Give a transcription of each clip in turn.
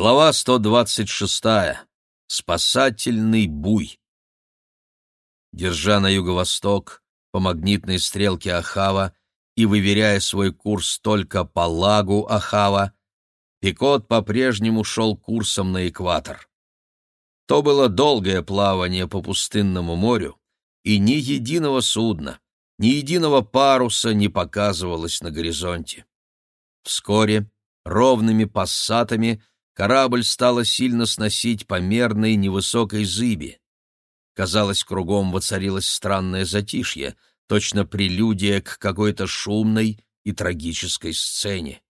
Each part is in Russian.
Глава 126. Спасательный буй. Держа на юго-восток по магнитной стрелке Ахава и выверяя свой курс только по лагу Ахава, Пикот по-прежнему шел курсом на экватор. То было долгое плавание по пустынному морю, и ни единого судна, ни единого паруса не показывалось на горизонте. Вскоре ровными пассатами — Корабль стало сильно сносить по мерной невысокой зыби. Казалось, кругом воцарилось странное затишье, точно прелюдия к какой-то шумной и трагической сцене.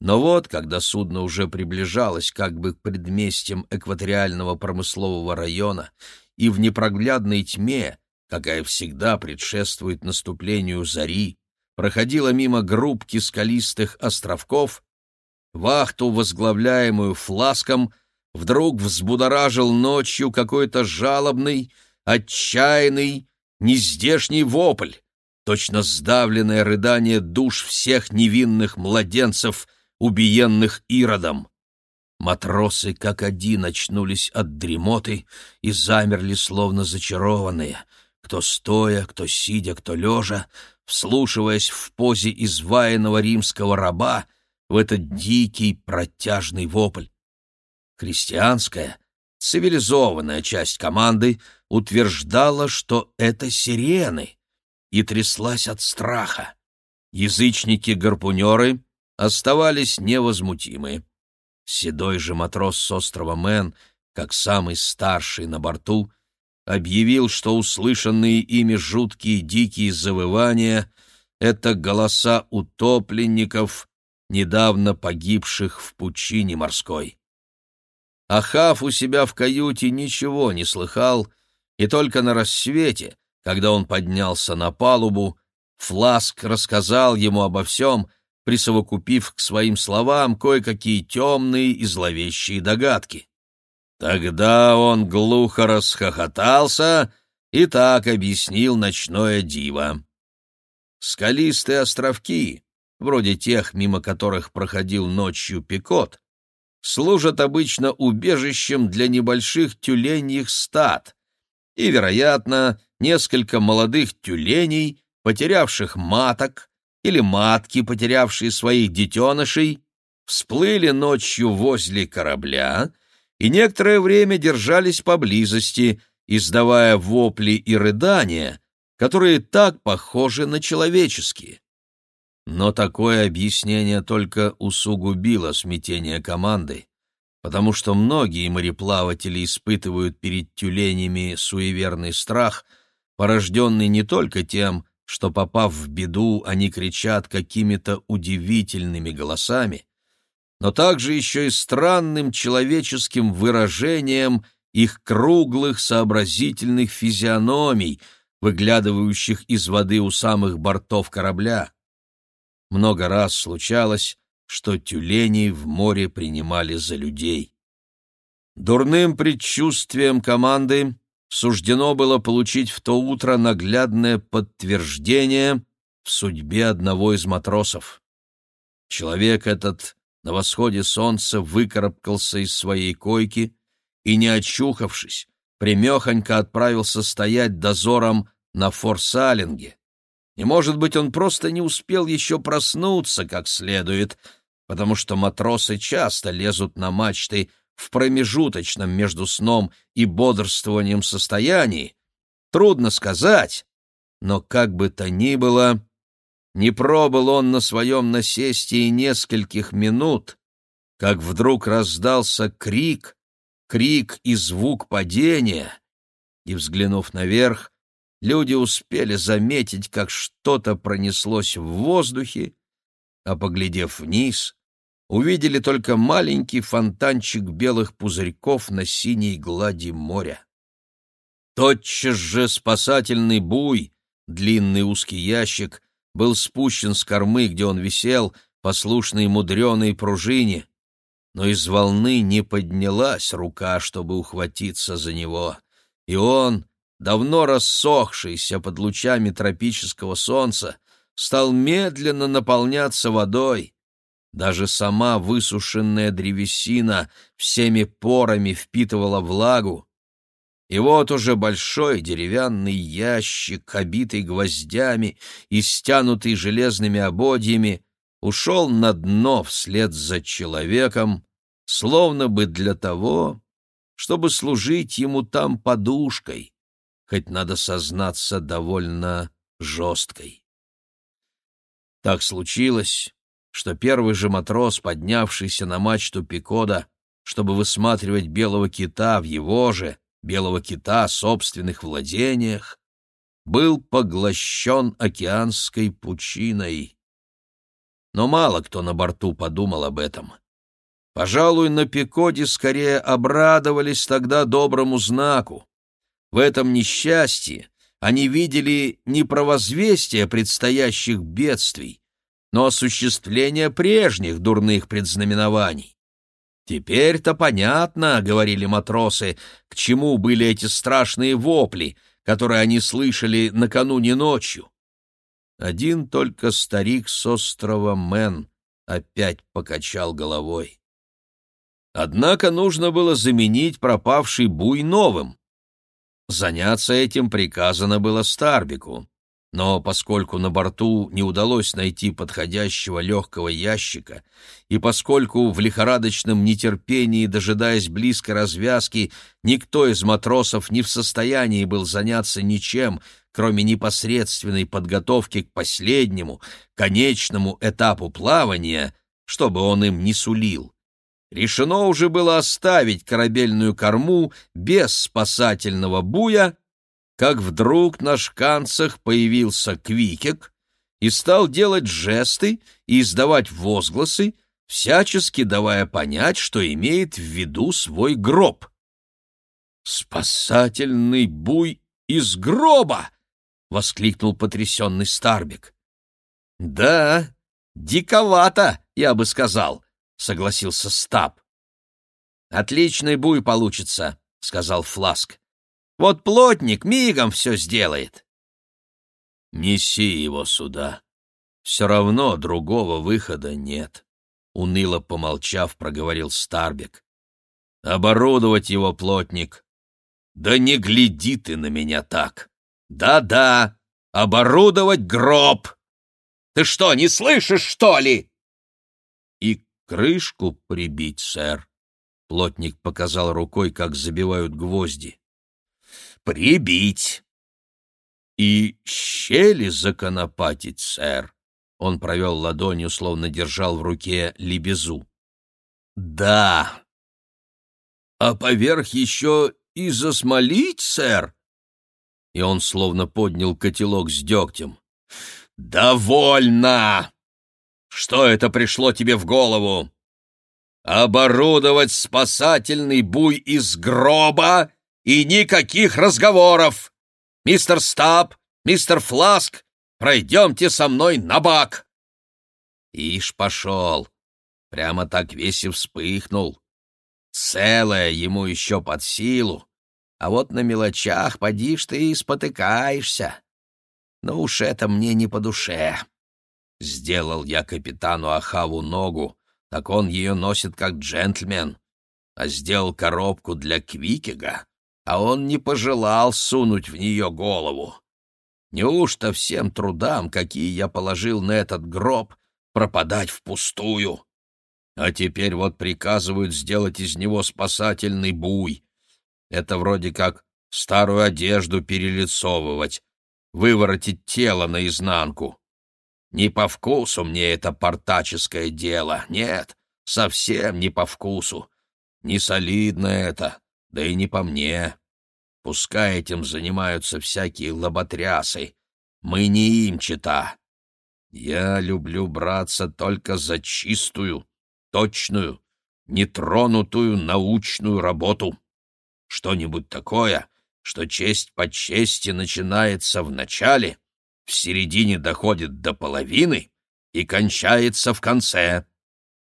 Но вот, когда судно уже приближалось как бы к предместьям экваториального промыслового района, и в непроглядной тьме, какая всегда предшествует наступлению зари, проходило мимо группки скалистых островков, Вахту, возглавляемую фласком, вдруг взбудоражил ночью какой-то жалобный, отчаянный, нездешний вопль, точно сдавленное рыдание душ всех невинных младенцев, убиенных Иродом. Матросы как один очнулись от дремоты и замерли, словно зачарованные, кто стоя, кто сидя, кто лежа, вслушиваясь в позе изваянного римского раба — в этот дикий протяжный вопль. Христианская, цивилизованная часть команды утверждала, что это сирены, и тряслась от страха. Язычники-гарпунеры оставались невозмутимы. Седой же матрос с острова Мэн, как самый старший на борту, объявил, что услышанные ими жуткие дикие завывания — это голоса утопленников, недавно погибших в пучине морской. Ахав у себя в каюте ничего не слыхал, и только на рассвете, когда он поднялся на палубу, Фласк рассказал ему обо всем, присовокупив к своим словам кое-какие темные и зловещие догадки. Тогда он глухо расхохотался и так объяснил ночное диво. Скалистые островки, вроде тех, мимо которых проходил ночью Пикот, служат обычно убежищем для небольших тюленьих стад, и, вероятно, несколько молодых тюленей, потерявших маток, или матки, потерявшие своих детенышей, всплыли ночью возле корабля и некоторое время держались поблизости, издавая вопли и рыдания, которые так похожи на человеческие. Но такое объяснение только усугубило смятение команды, потому что многие мореплаватели испытывают перед тюленями суеверный страх, порожденный не только тем, что, попав в беду, они кричат какими-то удивительными голосами, но также еще и странным человеческим выражением их круглых сообразительных физиономий, выглядывающих из воды у самых бортов корабля. Много раз случалось, что тюленей в море принимали за людей. Дурным предчувствием команды суждено было получить в то утро наглядное подтверждение в судьбе одного из матросов. Человек этот на восходе солнца выкарабкался из своей койки и, не очухавшись, примехонько отправился стоять дозором на форсалинге. И, может быть, он просто не успел еще проснуться как следует, потому что матросы часто лезут на мачты в промежуточном между сном и бодрствованием состоянии. Трудно сказать, но как бы то ни было, не пробыл он на своем насесте и нескольких минут, как вдруг раздался крик, крик и звук падения, и, взглянув наверх, люди успели заметить, как что-то пронеслось в воздухе, а, поглядев вниз, увидели только маленький фонтанчик белых пузырьков на синей глади моря. Тотчас же спасательный буй, длинный узкий ящик, был спущен с кормы, где он висел, послушной мудреной пружине, но из волны не поднялась рука, чтобы ухватиться за него, и он, давно рассохшийся под лучами тропического солнца, стал медленно наполняться водой, Даже сама высушенная древесина всеми порами впитывала влагу. И вот уже большой деревянный ящик, обитый гвоздями и стянутый железными ободьями, ушел на дно вслед за человеком, словно бы для того, чтобы служить ему там подушкой, хоть надо сознаться довольно жесткой. Так случилось, что первый же матрос, поднявшийся на мачту Пикода, чтобы высматривать белого кита в его же, белого кита, собственных владениях, был поглощен океанской пучиной. Но мало кто на борту подумал об этом. Пожалуй, на Пикоде скорее обрадовались тогда доброму знаку. В этом несчастье они видели не провозвестие предстоящих бедствий, но осуществление прежних дурных предзнаменований. «Теперь-то понятно, — говорили матросы, — к чему были эти страшные вопли, которые они слышали накануне ночью. Один только старик с острова Мэн опять покачал головой. Однако нужно было заменить пропавший буй новым. Заняться этим приказано было Старбику. Но поскольку на борту не удалось найти подходящего легкого ящика, и поскольку в лихорадочном нетерпении, дожидаясь близкой развязки, никто из матросов не в состоянии был заняться ничем, кроме непосредственной подготовки к последнему, конечному этапу плавания, чтобы он им не сулил, решено уже было оставить корабельную корму без спасательного буя как вдруг на шканцах появился Квикек и стал делать жесты и издавать возгласы, всячески давая понять, что имеет в виду свой гроб. «Спасательный буй из гроба!» — воскликнул потрясенный Старбик. «Да, диковато, я бы сказал», — согласился Стаб. «Отличный буй получится», — сказал Фласк. Вот плотник мигом все сделает. Неси его сюда. Все равно другого выхода нет. Уныло помолчав, проговорил Старбек. Оборудовать его, плотник. Да не гляди ты на меня так. Да-да, оборудовать гроб. Ты что, не слышишь, что ли? Крышку прибить, сэр. Плотник показал рукой, как забивают гвозди прибить. И щели законопатить, сэр. Он провел ладонью, словно держал в руке лебезу. Да. А поверх еще и засмолить, сэр. И он словно поднял котелок с дегтем. «Довольно! Что это пришло тебе в голову? Оборудовать спасательный буй из гроба и никаких разговоров! Мистер Стаб, мистер Фласк, пройдемте со мной на бак!» Ишь пошел, прямо так весь и вспыхнул. Целое ему еще под силу, а вот на мелочах, подишь ты, и спотыкаешься. Но уж это мне не по душе. Сделал я капитану Ахаву ногу, так он ее носит как джентльмен, а сделал коробку для Квикега, а он не пожелал сунуть в нее голову. Неужто всем трудам, какие я положил на этот гроб, пропадать впустую? А теперь вот приказывают сделать из него спасательный буй. Это вроде как старую одежду перелицовывать, выворотить тело наизнанку. Не по вкусу мне это портаческое дело, нет, совсем не по вкусу. Не солидно это, да и не по мне. Пускай этим занимаются всякие лоботрясы. Мы не им чита. Я люблю браться только за чистую, точную, нетронутую научную работу. Что-нибудь такое, что честь по чести начинается в начале, в середине доходит до половины и кончается в конце,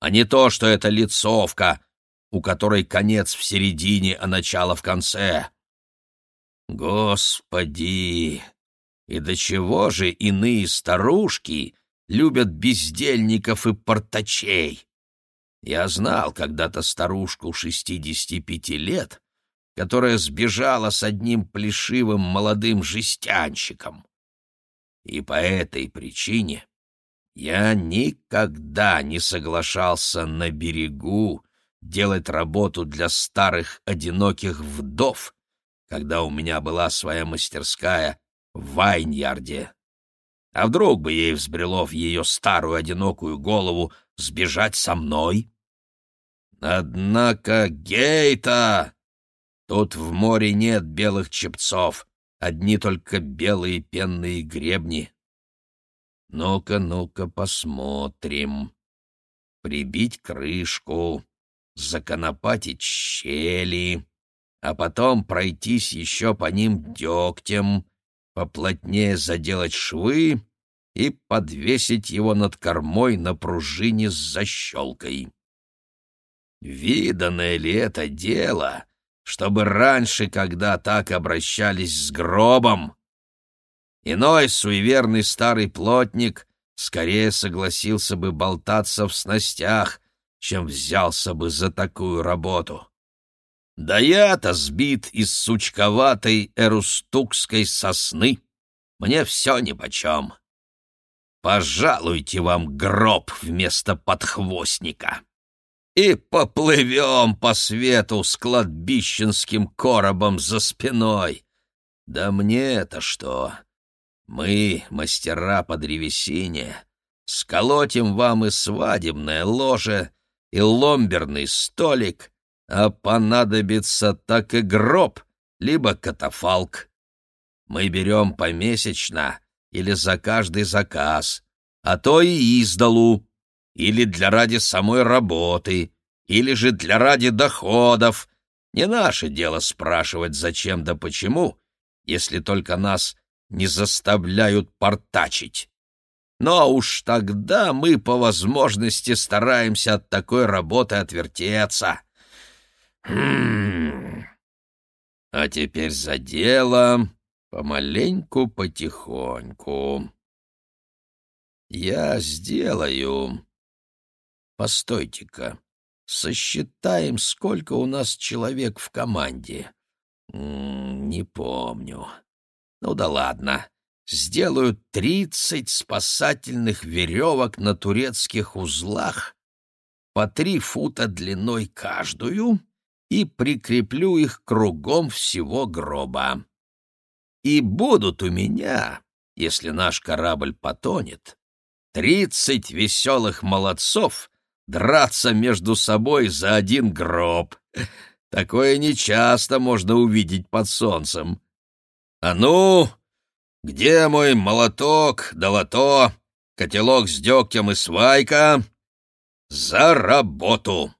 а не то, что это лицовка, у которой конец в середине, а начало в конце. Господи! И до чего же иные старушки любят бездельников и портачей. Я знал когда-то старушку шестидесяти пяти лет, которая сбежала с одним плешивым молодым жестянщиком. И по этой причине я никогда не соглашался на берегу делать работу для старых одиноких вдов, когда у меня была своя мастерская в Вайньярде. А вдруг бы ей взбрело в ее старую одинокую голову сбежать со мной? Однако Гейта! Тут в море нет белых чепцов, одни только белые пенные гребни. Ну-ка, ну-ка, посмотрим. Прибить крышку, законопатить щели, а потом пройтись еще по ним дегтем, поплотнее заделать швы и подвесить его над кормой на пружине с защелкой. Виданное ли это дело, чтобы раньше, когда так обращались с гробом, иной суеверный старый плотник скорее согласился бы болтаться в снастях, чем взялся бы за такую работу. Да я-то сбит из сучковатой эрустукской сосны. Мне все нипочем. Пожалуйте вам гроб вместо подхвостника. И поплывем по свету с кладбищенским коробом за спиной. Да мне-то что? Мы, мастера по древесине, сколотим вам и свадебное ложе, и ломберный столик — а понадобится так и гроб, либо катафалк. Мы берем помесячно или за каждый заказ, а то и издалу, или для ради самой работы, или же для ради доходов. Не наше дело спрашивать, зачем да почему, если только нас не заставляют портачить. Но уж тогда мы по возможности стараемся от такой работы отвертеться. Хм. А теперь за дело, помаленьку, потихоньку. Я сделаю. Постойте-ка, сосчитаем, сколько у нас человек в команде. Не помню. Ну да ладно. Сделаю тридцать спасательных веревок на турецких узлах, по три фута длиной каждую, и прикреплю их кругом всего гроба. И будут у меня, если наш корабль потонет, тридцать веселых молодцов драться между собой за один гроб. Такое нечасто можно увидеть под солнцем. А ну, где мой молоток, долото, котелок с дегтем и свайка? За работу!